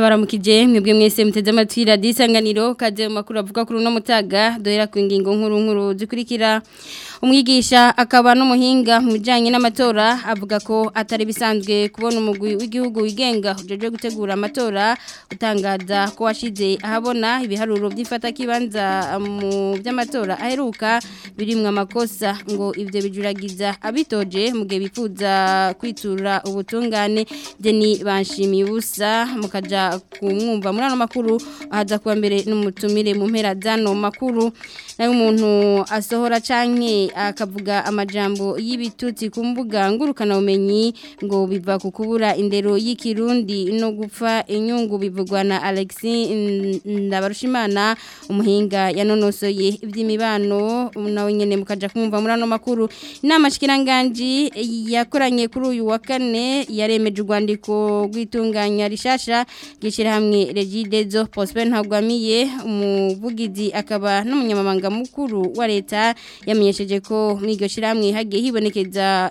baramukiye mwebwe mwese muteze amatwi radiyo isanganiro kaze mu makuru avuga kuri uno mutaga duhera ku ngingo nkuru nkuru zikurikira umwigisha akaba n'umuhinga mu bijyanye n'amatora avuga ko atari bisanzwe kubona umugwi w'igihugu wigenga ujeje gutegura amatora utangaza ko washize ahabona ibiharuro by'ifata kibanza mu by'amatora aheruka birimwe amakosa ngo ibyo bijuragiza abitoje mu gihe kwitura ubutungane deni banshimiye ubusa mukaja kumwumva murano makuru ahaza kuba mbere n'umutumire mu mpera z'ano makuru nayo umuntu asohora canke akavuga amajambo y'ibitutsi ku mbuga umenyi ngo biva ku kubura indero y'ikirundi no gupfa inyungu bivugwa na Alexis Ndabarushimana umuhinga yanonosoye iby'imibano nawe nyene mukaja kumva murano makuru inama shikiranganji yakoranye kuri uyu wa kane yaremeje urwandiko rw'itunganya rishasha bw'ishyirahamwe regidezo Prosper ntagwamiye umuvugizi akaba n'umunyamabanga mukuru wa leta yamenyesheje ko muri iryo hagiye hibonekeza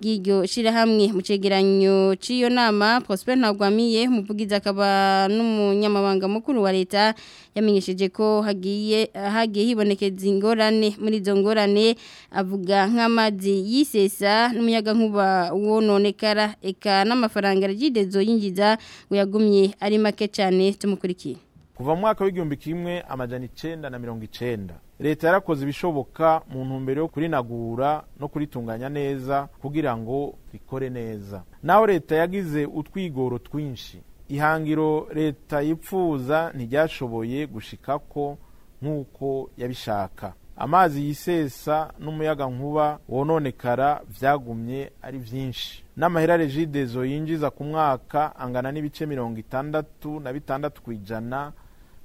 ry'iryo shyirahamwe mu cyegeranyo nama prosper ntagwamiye umuvugizi akaba n'umunyamabanga mukuru wa leta yamenyesheje ko hagiye hagiye hibonekeza ingorane muri izo avuga nk'amazi y'isesa n'umuyagankuba wononekara eka n'amafaranga ry'idezo yinjiza ngo yagumye ari make cyane tumukurikiye kuva mu mwaka w'igihumbi kimwe amajana icyenda na mirongo icyenda leta yarakoze ibishoboka mu ntumbero yo kurinagura no kuritunganya neza kugira ngo rikore neza naho leta yagize utwigoro twinshi ihangiro leta yipfuza ntiryashoboye ko nk'uko yabishaka amazi yisesa n'umuyaga nkuba wononekara byagumye ari byinshi n'amahera regidezo yinjiza ku mwaka angana n'ibice mirongo itandatu na bitandatu ku ijana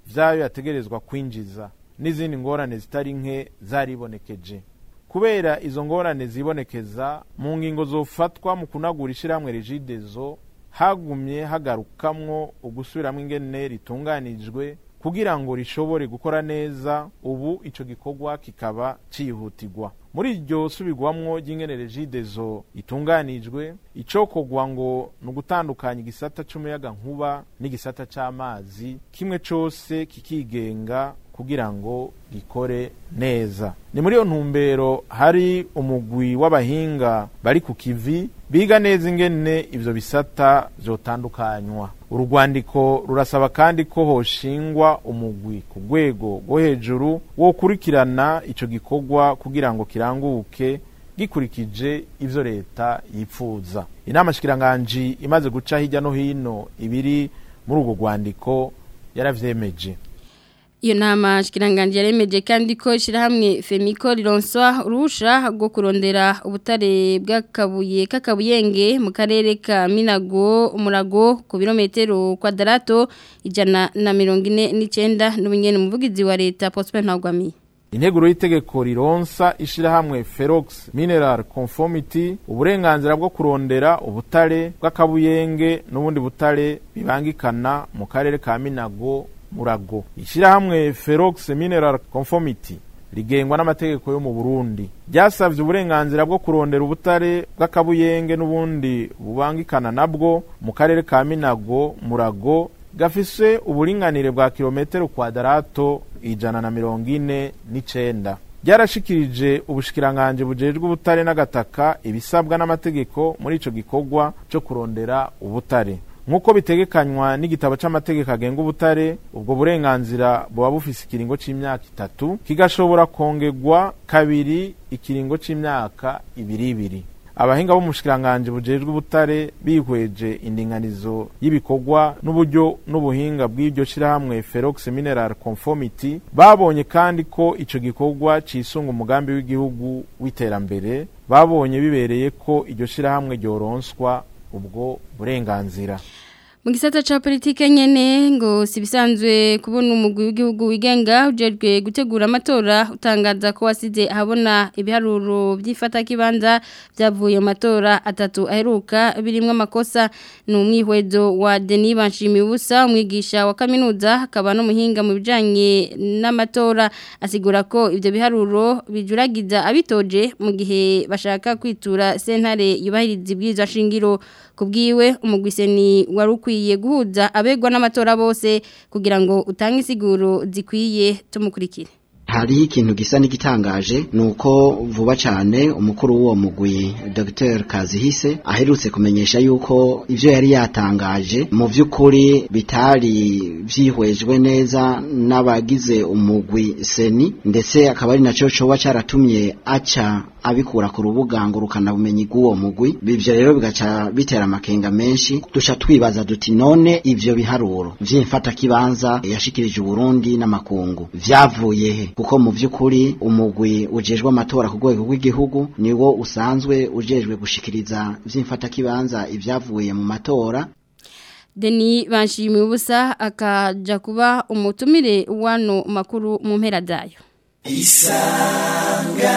byayo yategerezwa kwinjiza n'izindi ngorane zitari nke zaribonekeje kubera izo ngorane zibonekeza mu ngingo zofatwa mu kunagura ishyirahamwe regidezo hagumye hagarukamwo ugusubiramo ingene ritunganijwe kugira ngo rishobore gukora neza ubu icyo gikorwa kikaba cyihutirwa muri iryo subirwamwo ry'ingene regidezo itunganijwe icokogwa ngo ni ugutandukanya igisata cy'umuyaga nkuba n'igisata cy'amazi kimwe cyose kikigenga kugira ngo rikore neza ni muri iyo ntumbero hari umugwi w'abahinga bari ku kivi biga neza ingene ibyo bisata byotandukanywa urwandiko rurasaba kandi ko hoshingwa umugwi ku rwego rwo hejuru wo kurikirana icyo gikorwa kugira ngo kiranguke gikurikije ibyo leta yifuza inama shikiranganji imaze guca hirya no hino ibiri muri urwo rwandiko yarabyemeje iyo nama shikiranganji ya remeje kandi ko shirahamwe femiko rironswa urusha rwo kurondera ubutare bw'akabuye kakabuyenge mu karere ka Minago umurago ku birometero darato ijana na 49 n'ubunyene umuvugizi wa leta Prosper Ntagwami Integuro y'itegeko rironsa ishirahamwe Ferox Mineral Conformity uburenganzira bwo kurondera ubutare bw'akabuyenge n'ubundi butare bibangikana mu karere ka Minago murago ishyirahamwe ferox mineral conformity rigengwa n'amategeko yo mu burundi ryasabye uburenganzira bwo kurondera ubutare bw'akabuyenge n'ubundi bubangikana nabwo mu karere ka minago murago gafise uburinganire bwa kilometero kwadarato ijana na mirongo ine n'icenda byarashikirije ubushikiranganje bujejwe ubutare n'agataka ibisabwa n'amategeko muri ico gikorwa co kurondera ubutare nk'uko bitegekanywa n'igitabo cy'amategeko agenga ubutare ubwo burenganzira buba bufise ikiringo cy'imyaka itatu kigashobora kongegwa kabiri ikiringo cy'imyaka ibiri ibiri abahinga b'umushikiranganji bujejwe ubutare bihweje indinganizo y'ibikorwa n'uburyo n'ubuhinga bw'iryo shirahamwe ferox mineral conformity babonye kandi ko ico gikorwa cisunga umugambi w'igihugu w'iterambere babonye bibereye ko iryo shirahamwe ryoronswa ubwo burenganzira mu gisata cya politiki nyine ngo si ibisanzwe kubona umugwi w'igihugu wigenga ujejwe gutegura amatora utangaza ko habona ahabona ibiharuro by'ifatakibanza byavuye mu matora atatu aheruka birimo amakosa ni umwihwedo wa Denis banshimiye ubusa umwigisha wa kaminuza akaba n'umuhinga mu bijyanye n'amatora asigura ko ibyo biharuro bijuragiza abitoje mu gihe bashaka kwitura Senare yubahiriza ibwirizwa shingiro ku bwiwe umugwiseni wari ukwiye ukwiye guhuza abegwa n'amatora bose kugira ngo utange isiguro zikwiye tumukurikire hariho ikintu gisa n'igitangaje nuko vuba cyane umukuru w'uwo mugwi dr kazihise aherutse kumenyesha yuko ibyo yari yatangaje mu by'ukuri bitari byihwejwe neza n'abagize umugwi seni ndetse akaba ari nacyo coba cyaratumye aca abikura ku rubuga ngo rukanabumenyi bw'uwo mugwi ibyo rero bigaca bitera amakenga menshi duca twibaza duti none ivyo biharuro vy'imfata kibanza yashikirije Burundi n'amakungu vyavuye he kuko mu vy'ukuri umugwi ujejwe amatora ku rwego rw'igihugu niwo usanzwe ujejwe gushikiriza vy'imfata kibanza ivyavuye mu matora Deni banshimiye ubusa akaja kuba umutumire wano makuru mu mpera zayo Isanga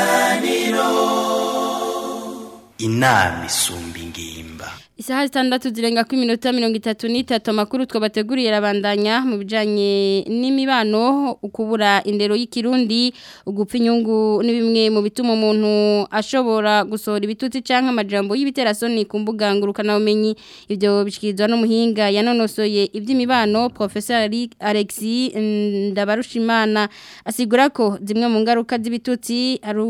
inama isumba ingimbi isaha zitandatu zirenga ku minota mirongo itatu n'itatu amakuru twabateguriye rabandanya mu bijyanye n'imibano ukubura indero y'ikirundi ugupfa inyungu n'ibimwe mu bituma umuntu ashobora gusohora ibitutsi cyangwa amajambo y'ibiterasoni ku mbuga ngurukanabumenyi ibyo bishyikirizwa n'umuhinga yanonosoye iby'imibano porofesor alexi ndabarushimana asigura ko zimwe mu ngaruka z'ibitutsi ari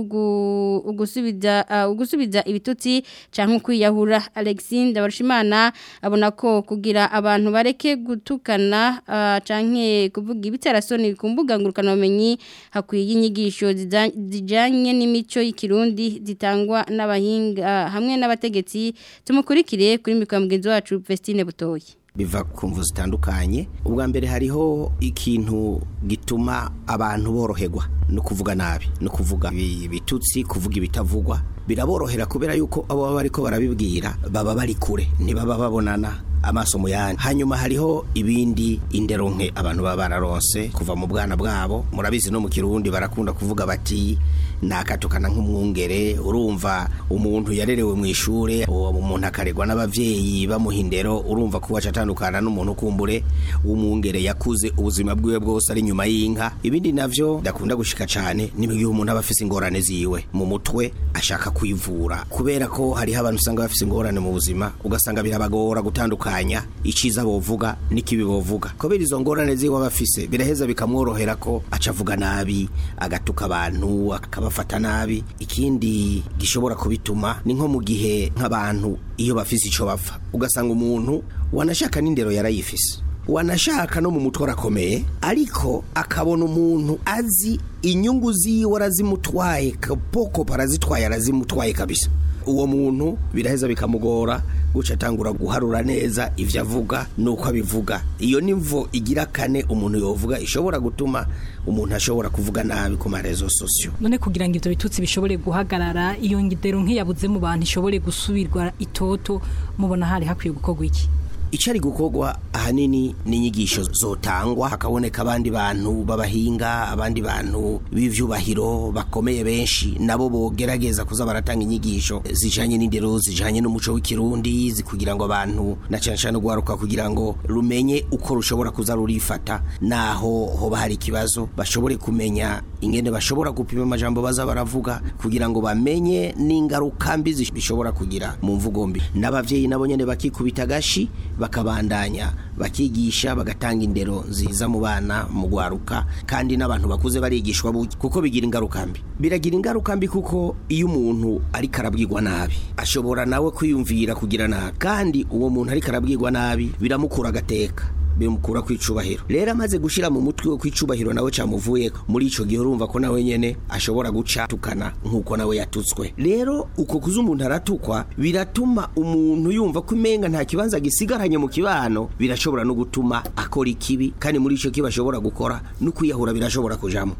ugusubiza ibitutsi cyangwa kwiyahura alexi perezida abona ko kugira abantu bareke gutukana ah, canke kuvuga ibiterasoni ku mbuga ngurukanabumenyi hakwiye inyigisho zijanye n'imico y'ikirundi zitangwa n'abahinga ah, hamwe n'abategetsi tumukurikire kuri mikoro mugenzi wacu Vestine Butoyi biva ku mvu zitandukanye ubwa mbere hariho ikintu gituma abantu boroherwa no kuvuga nabi no kuvuga ibitutsi kuvuga ibitavugwa biraborohera kubera yuko abo baba ariko barabibwira baba bari kure ntibaba babonana amasomo mu hanyuma hariho ibindi indero nke abantu baba bararonse kuva mu bwana bwabo murabizi no mu kirundi barakunda kuvuga bati nakatukana nk'umwungere urumva umuntu yarerewe mu ishuri uwo muntu akaregwa n'ababyeyi bamuha indero urumva ko atandukana n'umuntu ukumbure w'umwungere yakuze ubuzima bwiwe bwose ari inyuma y'inka ibindi nabyo ndakunda gushika cyane ni mu gihe umuntu aba afise ingorane ziwe mu mutwe ashaka kwivura kubera ko hariho abantu usanga bafise ingorane mu buzima ugasanga birabagora gutandukana gutandukanya icyiza bovuga n'ikibi bovuga kubera izo ngorane ziba abafise biraheza bikamworohera ko acavuga nabi agatuka abantu akabafata nabi ikindi gishobora kubituma ni nko mu gihe nk'abantu iyo bafise icyo bapfa ugasanga umuntu wanashaka n'indero yarayifise wanashaka no mu mutwe arakomeye ariko akabona umuntu azi inyungu ziwe arazimutwaye kapoko parazitwaye arazimutwaye kabisa uwo muntu biraheza bikamugora guca atangura guharura neza ibyo avuga nuko abivuga iyo nivo igira kane umuntu yovuga ishobora gutuma umuntu ashobora kuvuga nabi ku marezo sosiyo none kugira ngo ibyo bitutsi bishobore guhagarara iyo ngidero nk'iyabuze mu bantu ishobore gusubirwa itoto mubona hari hakwiye gukorwa iki icyo gukogwa gukorwa ahanini n'inyigisho zotangwa hakaboneka abandi bantu b'abahinga abandi bantu b'ibyubahiro bakomeye benshi nabo bogerageza kuza baratanga inyigisho zijanye n'indero zijanye n'umuco w'ikirundi kugira ngo abantu na cyane cyane guharuka kugira ngo rumenye uko rushobora kuza rurifata naho hoba hari ikibazo bashobore kumenya ingene bashobora gupima amajambo baza baravuga kugira ngo bamenye n'ingaruka mbi bishobora kugira mu mvugo mbi n'abavyeyi nabo nyene bakikubita gashi bakabandanya bakigisha bagatanga indero nziza mu bana mu gwaruka kandi n'abantu bakuze barigishwa kuko bigira ingaruka mbi biragira ingaruka mbi kuko iyo umuntu ariko arabwirwa nabi ashobora nawe kwiyumvira kugira nabi kandi uwo muntu ariko arabwirwa nabi biramukura agateka bimukura ku icubahiro rero amaze gushyira mu mutwe wo kwicubahiro nawe cyamuvuye muri icyo gihe urumva ko nawe nyine ashobora guca tukana nkuko nawe yatutswe rero uko kuza umuntu aratukwa biratuma umuntu yumva ko umenga nta kibanza gisigaranye mu kibano birashobora no gutuma akora ikibi kandi muri icyo kiba ashobora gukora no kwiyahura birashobora kujamo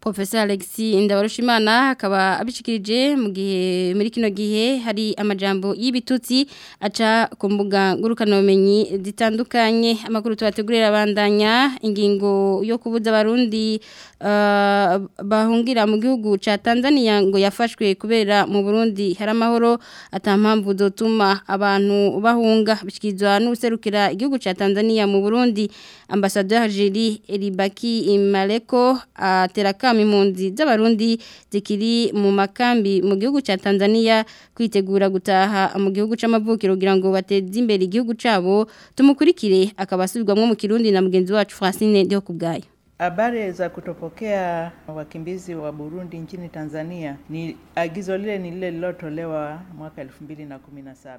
Professor Alexi Ndabarushimana akaba abishikirije mu gihe muri kino gihe hari amajambo y'ibitutsi aca ku mbuga ngurukanomenyi zitandukanye amakuru tubategurira bandanya ingingo yo kubuza abarundi uh, bahungira mu gihugu cya Tanzania ngo yafashwe kubera mu Burundi hari amahoro atampamvu zotuma abantu bahunga bishikizwa n'userukira igihugu cya Tanzania mu Burundi ambassadeur Jiri Eribaki Imaleko ateraka inama impunzi z'abarundi zikiri mu makambi mu gihugu cya Tanzania kwitegura gutaha mu gihugu c'amavukiro kugira ngo bateze imbere igihugu cabo tumukurikire kwa mu kirundi na mugenzi wacu Francine deo kugayo. Habari za kutopokea wakimbizi wa Burundi nchini Tanzania ni agizo lile ni lile lilotolewa mwaka 2017.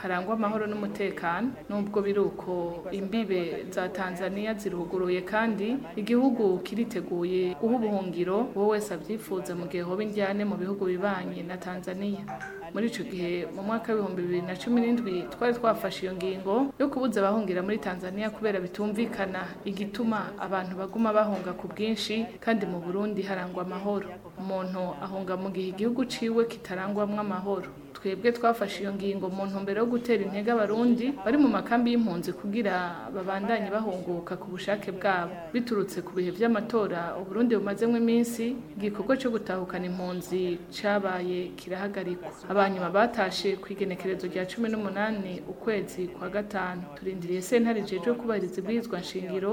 harangwa amahoro n'umutekano n'ubwo biri uko imbibe za tanzania ziruguruye kandi igihugu kiriteguye guha ubuhungiro uwo wese abyifuza mu gihe hoba indyane mu bihugu ibihugu bibanye na tanzania muri icyo gihe mu mwaka w'ibihumbi bibiri na cumi n'indwi twari twafashe iyo ngingo yo kubuza abahungira muri tanzania kubera bitumvikana igituma abantu baguma bahunga ku bwinshi kandi mu burundi harangwa amahoro umuntu ahunga mu gihe igihugu ciwe kitarangwamwo amahoro twebwe twafashe iyo ngingo mu ntumbero yo gutera intege abarundi bari mu makambi y'impunzi kugira babandanye bahunguka ku bushake bwabo biturutse ku bihe by'amatora uburundi bumazemo iminsi igikorwa cyo gutahukana impunzi cyabaye kirahagarikwa abanyuma batashe ku igenekerezo rya cumi n'umunani ukwezi kwa gatanu turindiriye sentare jejwe kubahiriza ibwirizwa nshingiro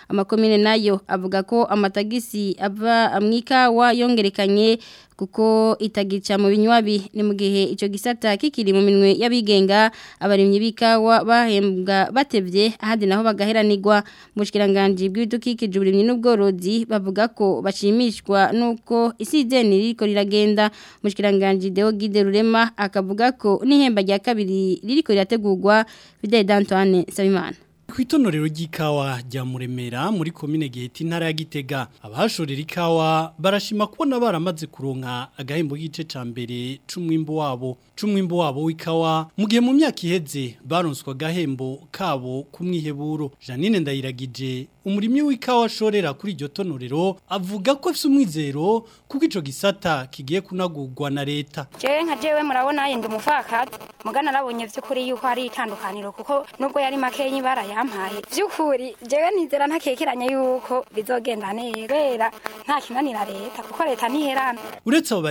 amakomine nayo avuga ko amatagisi ava amwika ikawa yongerekanye kuko itagica mu binywabi ni mu gihe icyo gisata kikiri mu minwe y'abigenga abarimyi b'ikawa bahembwa batebye ahandi naho bagaheranirwa mu bushyirangange bw'ibidukikije uburimyi n'ubworozi bavuga ko bashimishwa n'uko isi ideni ririko riragenda mu bushyirangange deho gide Rulema akavuga ko n'ihemba rya kabiri ririko rirategurwa bideye d'antoine sabimana ku itonorero ry'ikawa rya muremera muri komine giheta intara ya gitega abashorera ikawa barashima kubona baramaze kuronka agahembo gice cya mbere c'umwimbo wabo cy'umwimbo wabo w'ikawa mu gihe mu myaka iheze baronswa agahembo kabo k'umwiheburo janine ndayiragije umurimyi w'ikawa ashorera kuri iryo tonorero avuga ko afite umwizero kuko icyo gisata kigiye kunagurwa na leta jewe nka jewe murabona yenda umufakati mugana arabonye by'ukuri yuko hari itandukaniro kuko nubwo yari makenyi barayampaye by'ukuri jewe nizera ntakekeranya yuko bizogenda neza nta kinanira leta kuko leta ntiherana uretse abo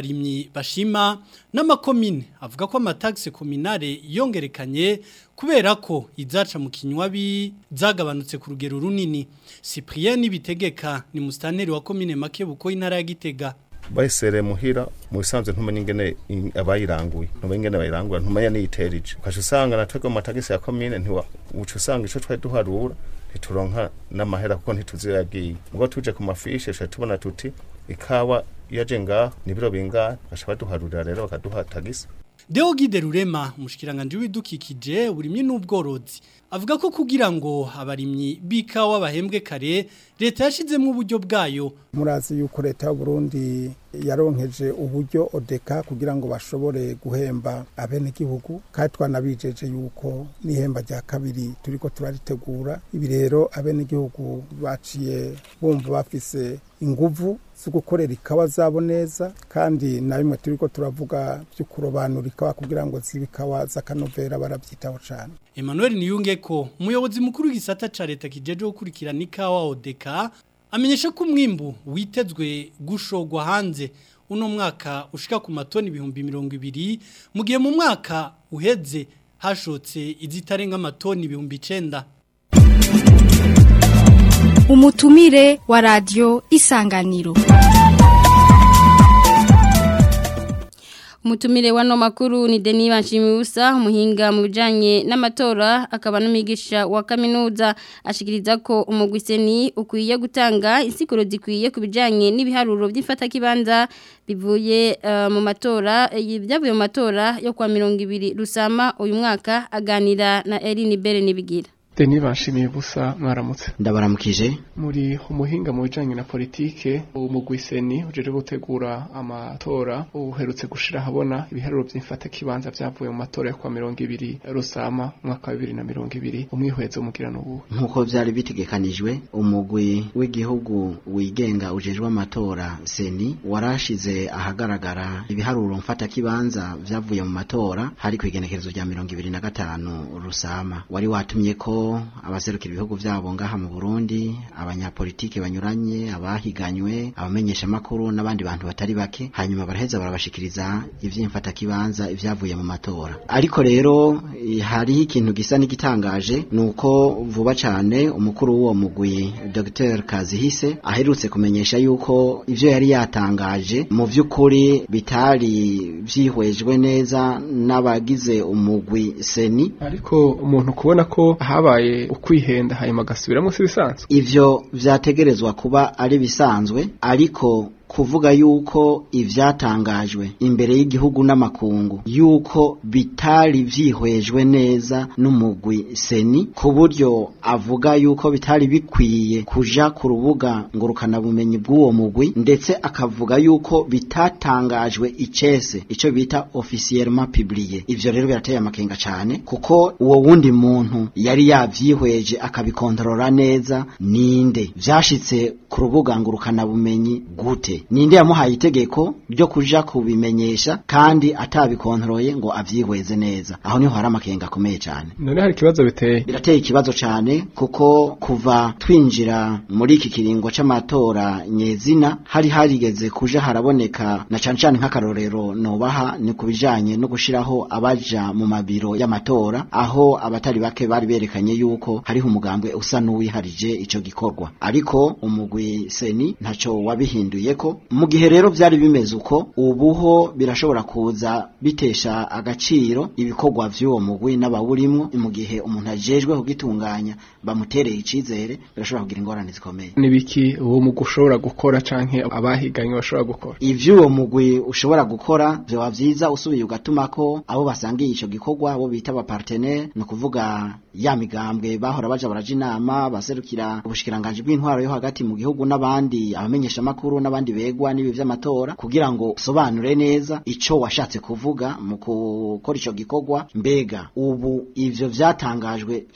bashima n'amakomine avuga ko amatagisi kominare yongerekanye kuberako izaca mu kinywabi zagabanutse ku rugero runini Cyprien n’ibitegeka ni musitanteri wa komine Makebuko intara ya gitega bayisereye muhira mu ntumenye ingene abayiranguye ntumenye ingene bayirangura ntumenye n'iyiterije ukaca usanga natwe ya komine ntiwa uca usanga icyo duharura ntituronka n'amahera kuko ntituzi ubwo tuje ku mafishe tuca tubona tuti ikawa yaje ngaho ni biro bingahe bashobora rero bakaduha tagisi Deo Guide Rurema umushikiranganje w'ibidukikije uburimye n'ubworozi avuga ko kugira ngo abarimyi b'ikawa bahembwe kare leta mu buryo bwayo murazi yuko leta y'u Burundi yaronkeje uburyo odeka kugira ngo bashobore guhemba abenegihugu kandi twanabijeje yuko n'ihemba rya kabiri turiko turaritegura ibi rero abenegihugu baciye bumva bafise inguvu zo gukorera ikawa zabo neza kandi na bimwe turi ko turavuga byo kurobanura ikawa kugira ngo zibe ikawa z'akanovera barabyitaho cyane Emmanuel Niyunge ko umuyobozi mukuru w'igisata cya leta kijeje gukurikirana ikawa odeka amenyesha ko umwimbu witezwe gushogwa hanze uno mwaka ushika ku matoni ibihumbi mirongo ibiri mu gihe mu mwaka uheze hashotse izitarenga amatoni ibihumbi icyenda. umutumire wa Radio isanganiro umutumire w'ano makuru ni deni Banshimibusa umuhinga mu bijyanye n'amatora akaba n’umigisha wa kaminuza ashikiriza ko umugwiseni ukwiye gutanga insikuro zikwiye ku bijyanye n'ibiharuro by'imfatakibanza bivuye eh, mu matora eh, byavuye mu matora yo kwa mirongo ibiri rusama uyu mwaka aganira na erin bere n'ibigira deni bashimiye gusa mwaramutse ndabaramukije muri umuhinga mu bijyanye na politike seni ujere gutegura amatora uherutse gushira ahabona ibiharuro by'imfata kibanza byavuye mu matora yo kwa mirongo ibiri rusama umwaka wa bibiri na mirongo ibiri umwihweze umugira n'ubu nk'uko byari bitegekanijwe umugwi w'igihugu wigenga ujejwe amatora seni warashize ahagaragara ibiharuro mfata kibanza byavuye mu matora hari ku igenekerezo rya mirongo ibiri na gatanu rusama wari watumye ko abaserukira ibihugu byabo ngaha mu Burundi abanyapolitiki banyuranye abahiganywe abamenyeshamakuru n'abandi bantu batari bake hanyuma baraheza barabashikiriza ivy'imfatakibanza ivyavuye mu matora ariko rero hariho ikintu gisa n'igitangaje nuko vuba cyane umukuru w'uwo mugwi Dr Kazihise aherutse kumenyesha yuko ivyo yari yatangaje mu vy'ukuri bitari vyihwejwe neza n'abagize umugwi Seni ariko umuntu kubona ko haba yabaye ukwihenda hanyuma agasubiramo si ibisanzwe ibyo byategerezwa kuba ari bisanzwe ariko kuvuga yuko ivyatangajwe imbere y'igihugu n'amakungu yuko bitari vyihwejwe neza n'umugwi seni ku buryo avuga yuko bitari bikwiye kuja ku rubuga ngurukana bumenyi bw'uwo mugwi ndetse akavuga yuko bitatangajwe icese ico bita officiellement publié ivyo rero birateye amakenga cyane kuko uwo wundi muntu yari yavyihweje akabikontorora neza ninde vyashitse ku rubuga ngurukana bumenyi gute ninde yamuhaye itegeko ryo kuja kubimenyesha kandi atabikontroye ngo avyihweze neza aho niho hari amakenga akomeye cyane none hari ikibazo biteye birateye ikibazo cyane kuko kuva twinjira muri iki kiringo cy’amatora nyezina hari harigeze kuja haraboneka na cyane cyane nk'akarorero nobaha ni kubijanye no gushiraho abaja mu mabiro y'amatora aho abatari bake bari berekanye yuko hariho umugambwe usa n'uwiharije icyo gikorwa ariko umugwi seni ntaco wabihinduye ko mu gihe rero byari bimeze uko ubuho birashobora kuza bitesha agaciro ibikorwa by'uwo mugwi n'abawurimo mu gihe umuntu ajejwe kugitunganya bamutereye icyizere birashobora kugira ingorane zikomeye n'ibiki uwo mugwi ushobora gukora cyangwa abahiganye bashobora gukora iby'uwo mugwi ushobora gukora byaba byiza usubiye ugatuma ko abo basangiye icyo gikorwa abo bita abaparteneri ni ukuvuga ya migambwe bahora baje baraja inama baserukira ubushikiranganje bw'intwaro yo hagati mu gihugu n'abandi abamenyeshamakuru n'abandi n'ibindi begwa n'ibi by'amatora kugira ngo usobanure neza icyo washatse kuvuga mu gukora icyo gikorwa mbega ubu ibyo byatangajwe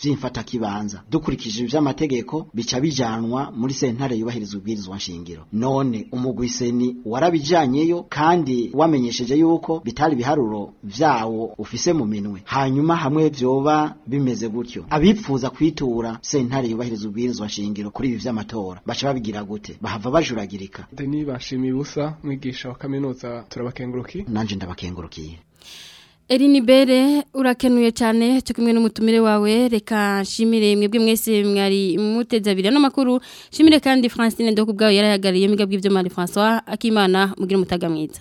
kibanza dukurikije iby'amategeko bica bijyanwa muri sentare yubahiriza ubwirizwa nshingiro none umugwiseni warabijyanyeyo kandi wamenyesheje yuko bitari ibiharuro byawo ufise mu minwe hanyuma hamwe byoba bimeze gutyo abipfuza kwitura sentare yubahiriza ubwirizwa nshingiro kuri ibi by'amatora baca babigira gute bahava bajuragirika bashimiye ubusa mwigisha wa kaminuza turabakengurukiye nanjye ndabakengurukiye Erinibere urakenuye cyane cyo kumwe n'umutumire wawe reka nshimire mwebwe mwese mwari muteze abiri no makuru nshimire kandi Francine ndokubgayo yarayagariye migabwe ibyo Marie François akimana mugira mutaga mwiza